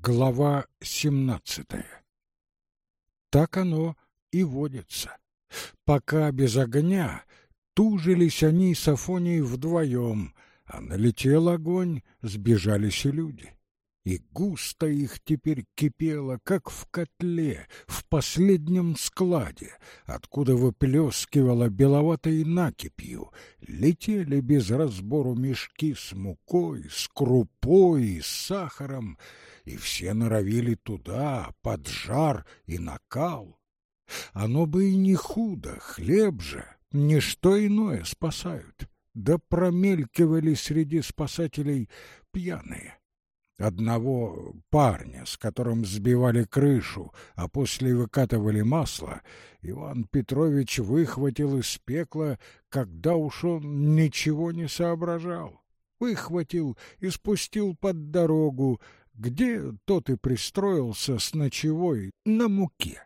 Глава семнадцатая Так оно и водится. Пока без огня тужились они с Афонией вдвоем, а налетел огонь, сбежались и люди и густо их теперь кипело, как в котле, в последнем складе, откуда выплескивало беловатой накипью. Летели без разбору мешки с мукой, с крупой, с сахаром, и все норовили туда, под жар и накал. Оно бы и не худо, хлеб же, ничто иное спасают. Да промелькивали среди спасателей пьяные одного парня, с которым сбивали крышу, а после выкатывали масло, Иван Петрович выхватил из пекла, когда уж он ничего не соображал. Выхватил и спустил под дорогу, где тот и пристроился с ночевой на муке.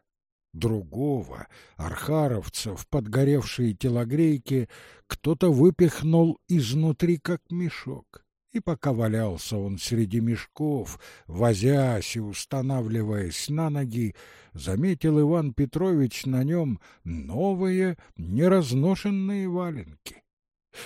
Другого, архаровца, в подгоревшей телогрейке, кто-то выпихнул изнутри, как мешок. И пока валялся он среди мешков, возясь и устанавливаясь на ноги, заметил Иван Петрович на нем новые неразношенные валенки.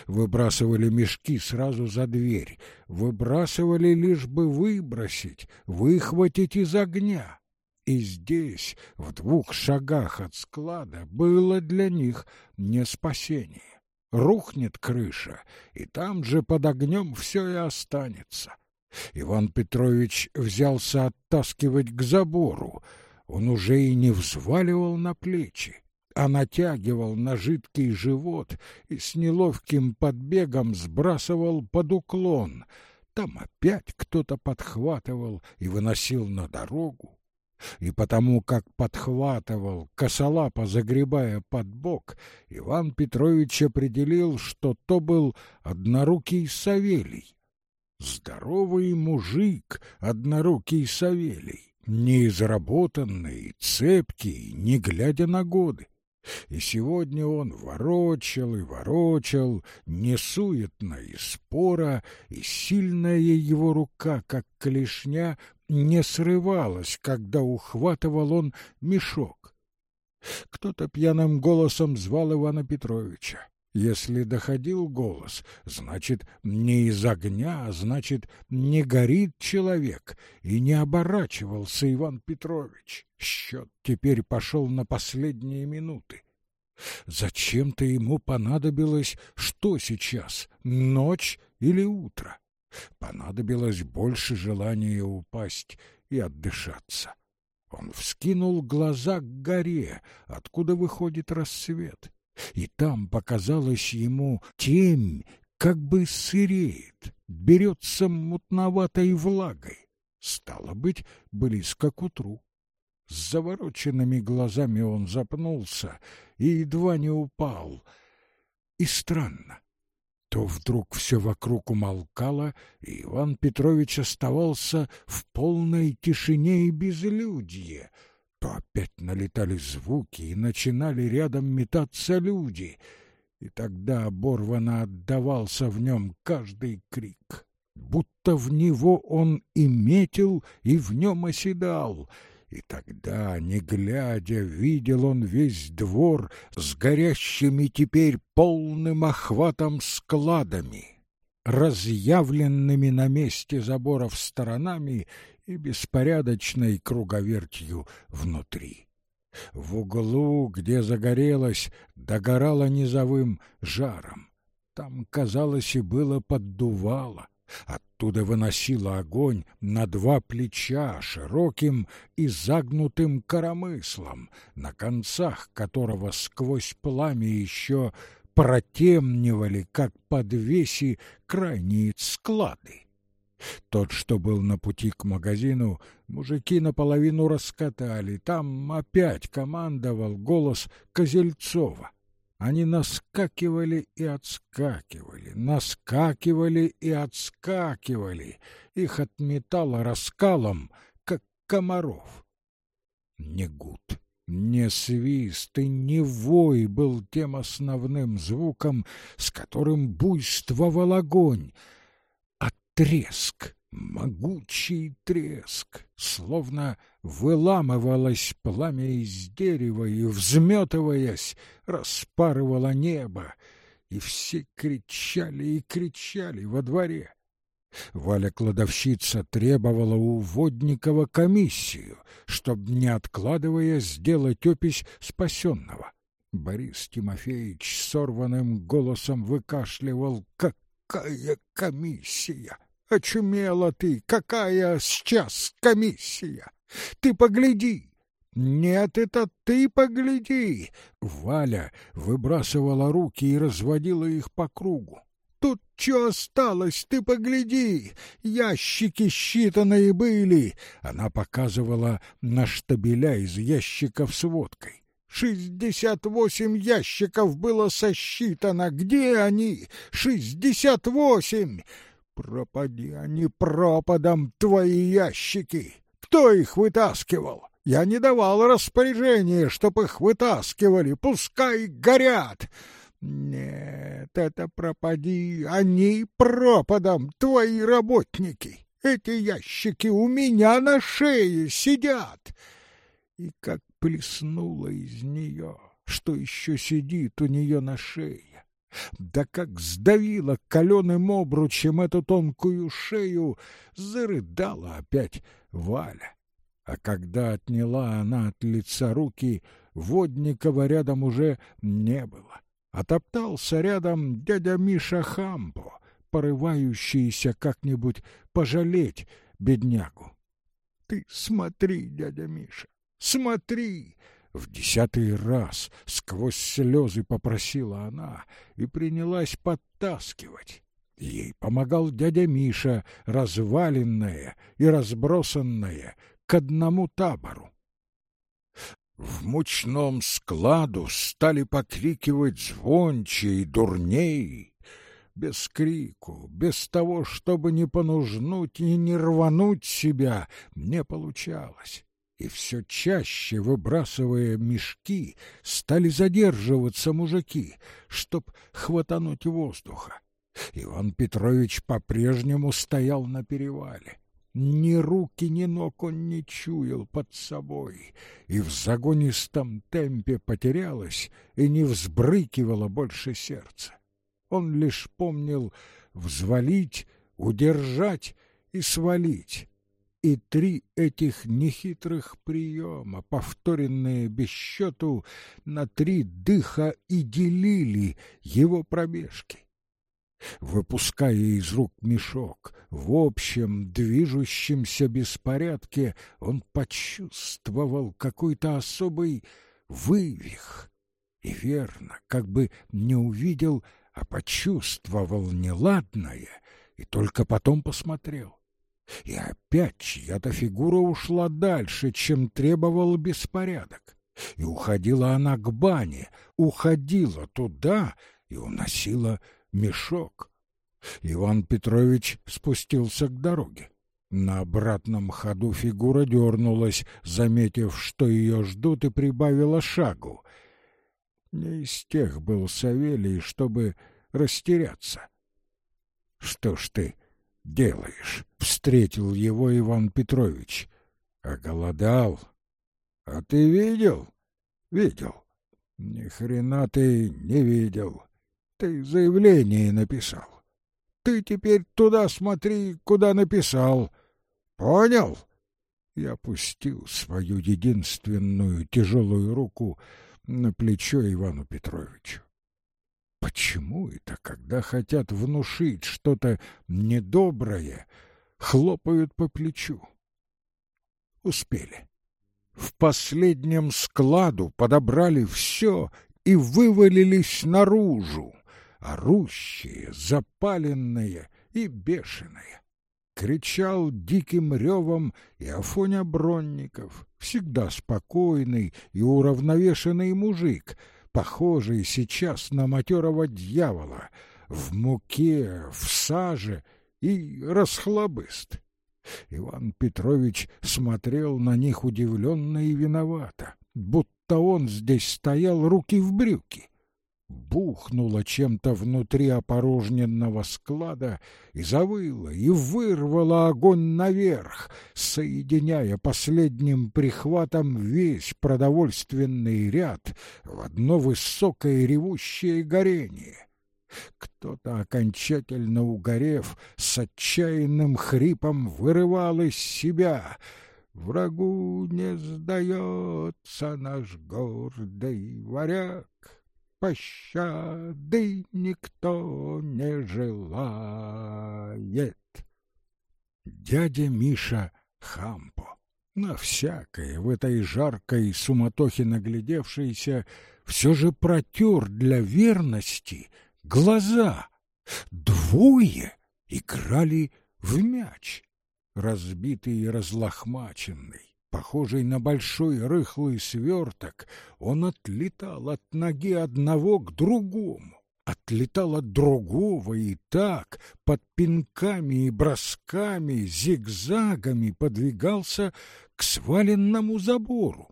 Выбрасывали мешки сразу за дверь, выбрасывали лишь бы выбросить, выхватить из огня. И здесь, в двух шагах от склада, было для них не спасение рухнет крыша, и там же под огнем все и останется. Иван Петрович взялся оттаскивать к забору. Он уже и не взваливал на плечи, а натягивал на жидкий живот и с неловким подбегом сбрасывал под уклон. Там опять кто-то подхватывал и выносил на дорогу и потому как подхватывал, косолапо загребая под бок, Иван Петрович определил, что то был однорукий Савелий. Здоровый мужик, однорукий Савелий, неизработанный, цепкий, не глядя на годы. И сегодня он ворочал и ворочал, несуетно и спора, и сильная его рука, как клешня, не срывалась, когда ухватывал он мешок. Кто-то пьяным голосом звал Ивана Петровича. Если доходил голос, значит, не из огня, а значит, не горит человек, и не оборачивался Иван Петрович. Счет теперь пошел на последние минуты. Зачем-то ему понадобилось что сейчас, ночь или утро? Понадобилось больше желания упасть и отдышаться. Он вскинул глаза к горе, откуда выходит рассвет, и там показалось ему темь, как бы сыреет, берется мутноватой влагой. Стало быть, близко к утру. С завороченными глазами он запнулся и едва не упал. И странно, то вдруг все вокруг умолкало, и Иван Петрович оставался в полной тишине и безлюдье. То опять налетали звуки, и начинали рядом метаться люди, и тогда оборвано отдавался в нем каждый крик, будто в него он и метил, и в нем оседал — и тогда, не глядя, видел он весь двор с горящими теперь полным охватом складами, разъявленными на месте заборов сторонами и беспорядочной круговертью внутри. В углу, где загорелось, догорало низовым жаром. Там, казалось, и было поддувало. Оттуда выносило огонь на два плеча широким и загнутым коромыслом, на концах которого сквозь пламя еще протемнивали, как подвеси, крайние склады. Тот, что был на пути к магазину, мужики наполовину раскатали. Там опять командовал голос Козельцова. Они наскакивали и отскакивали, наскакивали и отскакивали. Их отметало раскалом, как комаров. Не гуд, не свист и не вой был тем основным звуком, с которым буйствовал огонь, а треск. Могучий треск, словно выламывалось пламя из дерева и, взметываясь, распарывало небо, и все кричали и кричали во дворе. Валя-кладовщица требовала у Водникова комиссию, чтобы, не откладывая, сделать опись спасенного. Борис Тимофеевич сорванным голосом выкашливал «Какая комиссия? Очумела ты! Какая сейчас комиссия? Ты погляди!» «Нет, это ты погляди!» Валя выбрасывала руки и разводила их по кругу. Тут что осталось, ты погляди! Ящики считанные были!» Она показывала на штабеля из ящиков с водкой. «Шестьдесят восемь ящиков было сосчитано! Где они? Шестьдесят восемь! Пропади они пропадом, твои ящики! Кто их вытаскивал?» Я не давал распоряжения, чтоб их вытаскивали, пускай горят. Нет, это пропади, они пропадом, твои работники. Эти ящики у меня на шее сидят. И как плеснуло из нее, что еще сидит у нее на шее. Да как сдавила каленым обручем эту тонкую шею, зарыдала опять Валя. А когда отняла она от лица руки, Водникова рядом уже не было. Отоптался рядом дядя Миша Хампо, порывающийся как-нибудь пожалеть беднягу. Ты смотри, дядя Миша, смотри! В десятый раз сквозь слезы попросила она и принялась подтаскивать. Ей помогал дядя Миша, разваленная и разбросанная к одному табору. В мучном складу стали покрикивать звонче и дурней, без крику, без того, чтобы не понужнуть и не рвануть себя, не получалось. И все чаще, выбрасывая мешки, стали задерживаться мужики, чтоб хватануть воздуха. Иван Петрович по-прежнему стоял на перевале. Ни руки, ни ног он не чуял под собой, и в загонистом темпе потерялось и не взбрыкивало больше сердце. Он лишь помнил взвалить, удержать и свалить. И три этих нехитрых приема, повторенные без счету, на три дыха и делили его пробежки выпуская из рук мешок. В общем движущемся беспорядке он почувствовал какой-то особый вывих. И верно, как бы не увидел, а почувствовал неладное, и только потом посмотрел. И опять чья-то фигура ушла дальше, чем требовал беспорядок. И уходила она к бане, уходила туда и уносила мешок. Иван Петрович спустился к дороге. На обратном ходу фигура дернулась, заметив, что ее ждут, и прибавила шагу. Не из тех был Савелий, чтобы растеряться. — Что ж ты делаешь? — встретил его Иван Петрович. — Оголодал. — А ты видел? — Видел. — Ни хрена ты не видел. Ты заявление написал. Ты теперь туда смотри, куда написал. Понял? Я опустил свою единственную тяжелую руку на плечо Ивану Петровичу. Почему это, когда хотят внушить что-то недоброе, хлопают по плечу? Успели. В последнем складу подобрали все и вывалились наружу орущие, запаленные и бешеные. Кричал диким ревом и Афоня Бронников, всегда спокойный и уравновешенный мужик, похожий сейчас на матерого дьявола, в муке, в саже и расхлобыст. Иван Петрович смотрел на них удивленно и виновато, будто он здесь стоял руки в брюки. Бухнуло чем-то внутри опорожненного склада и завыло, и вырвало огонь наверх, соединяя последним прихватом весь продовольственный ряд в одно высокое ревущее горение. Кто-то, окончательно угорев, с отчаянным хрипом вырывал из себя — Врагу не сдается наш гордый варяг, Пощады никто не желает. Дядя Миша Хампо, на всякое в этой жаркой суматохе наглядевшийся, все же протер для верности глаза. Двое играли в мяч разбитый и разлохмаченный, похожий на большой рыхлый сверток, он отлетал от ноги одного к другому, отлетал от другого и так, под пинками и бросками, зигзагами подвигался к сваленному забору.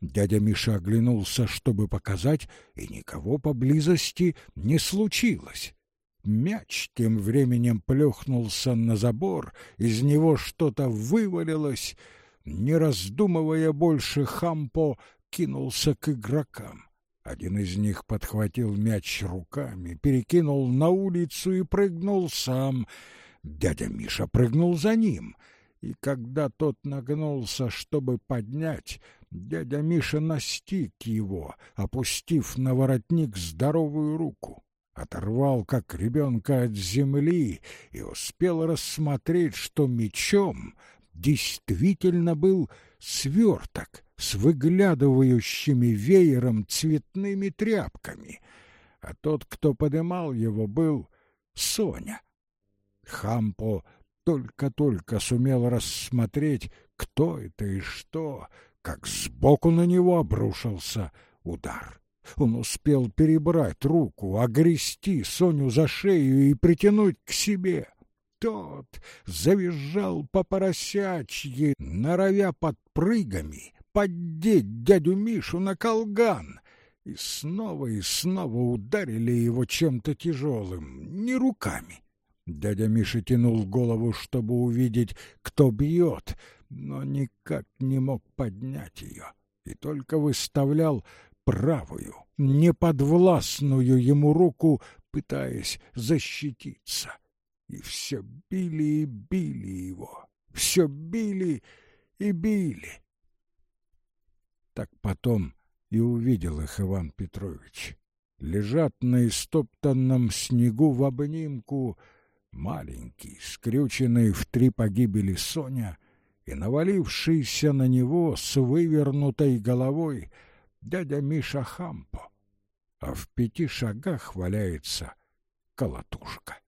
Дядя Миша оглянулся, чтобы показать, и никого поблизости не случилось. Мяч тем временем плюхнулся на забор, из него что-то вывалилось. Не раздумывая больше, Хампо кинулся к игрокам. Один из них подхватил мяч руками, перекинул на улицу и прыгнул сам. Дядя Миша прыгнул за ним. И когда тот нагнулся, чтобы поднять, дядя Миша настиг его, опустив на воротник здоровую руку оторвал как ребенка от земли и успел рассмотреть, что мечом действительно был сверток с выглядывающими веером цветными тряпками, а тот, кто подымал его, был Соня. Хампо только-только сумел рассмотреть, кто это и что, как сбоку на него обрушился удар. Он успел перебрать руку, огрести Соню за шею и притянуть к себе. Тот завизжал по поросячьи, норовя под прыгами поддеть дядю Мишу на колган. И снова и снова ударили его чем-то тяжелым, не руками. Дядя Миша тянул голову, чтобы увидеть, кто бьет, но никак не мог поднять ее, и только выставлял правую, неподвластную ему руку, пытаясь защититься. И все били и били его, все били и били. Так потом и увидел их Иван Петрович. Лежат на истоптанном снегу в обнимку маленький, скрюченный в три погибели Соня и навалившийся на него с вывернутой головой — дядя Миша Хампо, а в пяти шагах валяется колотушка.